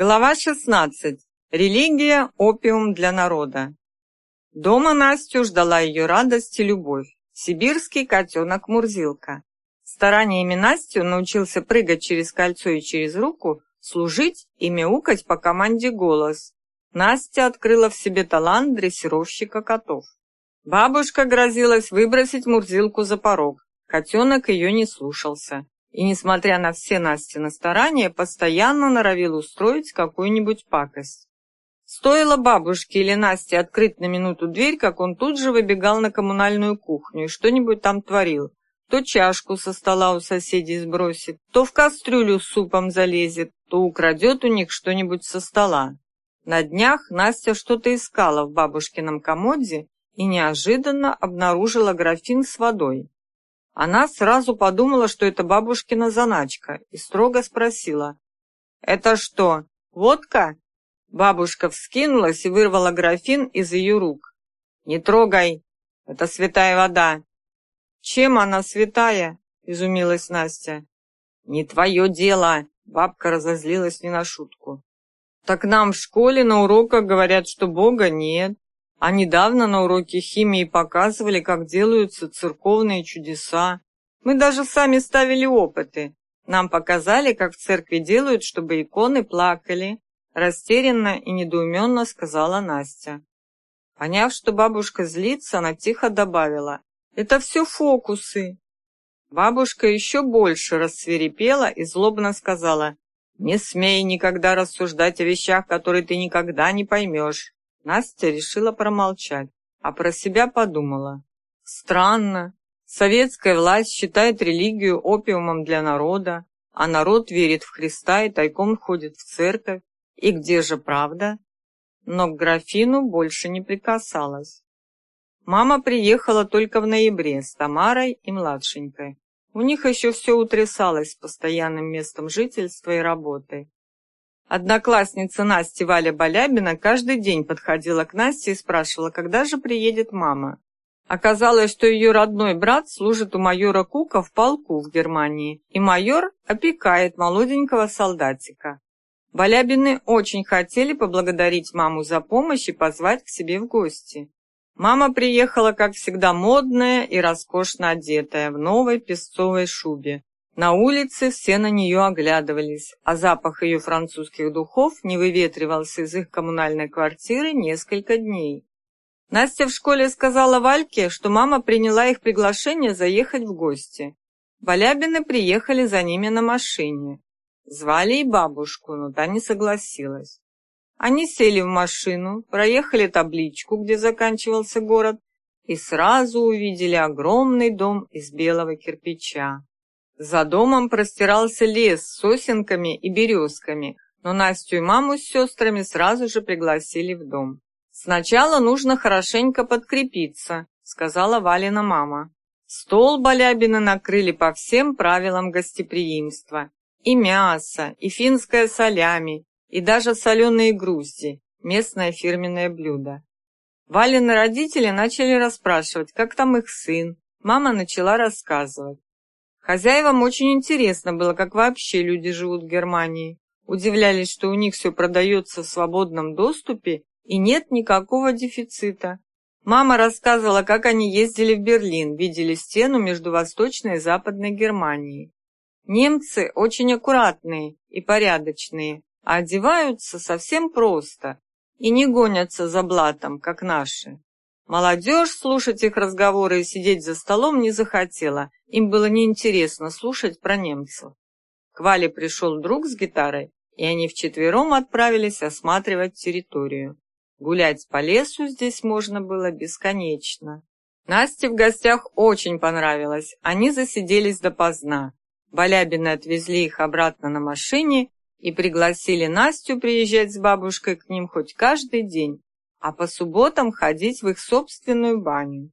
Глава 16. Религия – опиум для народа. Дома Настю ждала ее радость и любовь. Сибирский котенок Мурзилка. Стараниями Настю научился прыгать через кольцо и через руку, служить и мяукать по команде голос. Настя открыла в себе талант дрессировщика котов. Бабушка грозилась выбросить Мурзилку за порог. Котенок ее не слушался и, несмотря на все Настины старания, постоянно норовил устроить какую-нибудь пакость. Стоило бабушке или Насте открыть на минуту дверь, как он тут же выбегал на коммунальную кухню и что-нибудь там творил. То чашку со стола у соседей сбросит, то в кастрюлю с супом залезет, то украдет у них что-нибудь со стола. На днях Настя что-то искала в бабушкином комоде и неожиданно обнаружила графин с водой. Она сразу подумала, что это бабушкина заначка, и строго спросила. «Это что, водка?» Бабушка вскинулась и вырвала графин из ее рук. «Не трогай! Это святая вода!» «Чем она святая?» — изумилась Настя. «Не твое дело!» — бабка разозлилась не на шутку. «Так нам в школе на уроках говорят, что Бога нет. А недавно на уроке химии показывали, как делаются церковные чудеса. Мы даже сами ставили опыты. Нам показали, как в церкви делают, чтобы иконы плакали. Растерянно и недоуменно сказала Настя. Поняв, что бабушка злится, она тихо добавила. Это все фокусы. Бабушка еще больше рассверепела и злобно сказала. Не смей никогда рассуждать о вещах, которые ты никогда не поймешь. Настя решила промолчать, а про себя подумала. Странно. Советская власть считает религию опиумом для народа, а народ верит в Христа и тайком ходит в церковь. И где же правда? Но к графину больше не прикасалась. Мама приехала только в ноябре с Тамарой и младшенькой. У них еще все утрясалось с постоянным местом жительства и работы. Одноклассница Насти Валя Балябина каждый день подходила к Насте и спрашивала, когда же приедет мама. Оказалось, что ее родной брат служит у майора Кука в полку в Германии, и майор опекает молоденького солдатика. Балябины очень хотели поблагодарить маму за помощь и позвать к себе в гости. Мама приехала, как всегда, модная и роскошно одетая, в новой песцовой шубе, на улице все на нее оглядывались, а запах ее французских духов не выветривался из их коммунальной квартиры несколько дней. Настя в школе сказала Вальке, что мама приняла их приглашение заехать в гости. Балябины приехали за ними на машине. Звали и бабушку, но та не согласилась. Они сели в машину, проехали табличку, где заканчивался город, и сразу увидели огромный дом из белого кирпича. За домом простирался лес с сосенками и березками, но Настю и маму с сестрами сразу же пригласили в дом. «Сначала нужно хорошенько подкрепиться», — сказала Валина мама. Стол Балябина накрыли по всем правилам гостеприимства. И мясо, и финское солями, и даже соленые грузди, местное фирменное блюдо. Валины родители начали расспрашивать, как там их сын. Мама начала рассказывать. Хозяевам очень интересно было, как вообще люди живут в Германии. Удивлялись, что у них все продается в свободном доступе и нет никакого дефицита. Мама рассказывала, как они ездили в Берлин, видели стену между Восточной и Западной Германией. Немцы очень аккуратные и порядочные, а одеваются совсем просто и не гонятся за блатом, как наши. Молодежь слушать их разговоры и сидеть за столом не захотела, им было неинтересно слушать про немцев. К Вале пришел друг с гитарой, и они вчетвером отправились осматривать территорию. Гулять по лесу здесь можно было бесконечно. Насте в гостях очень понравилось, они засиделись допоздна. Балябины отвезли их обратно на машине и пригласили Настю приезжать с бабушкой к ним хоть каждый день, а по субботам ходить в их собственную баню.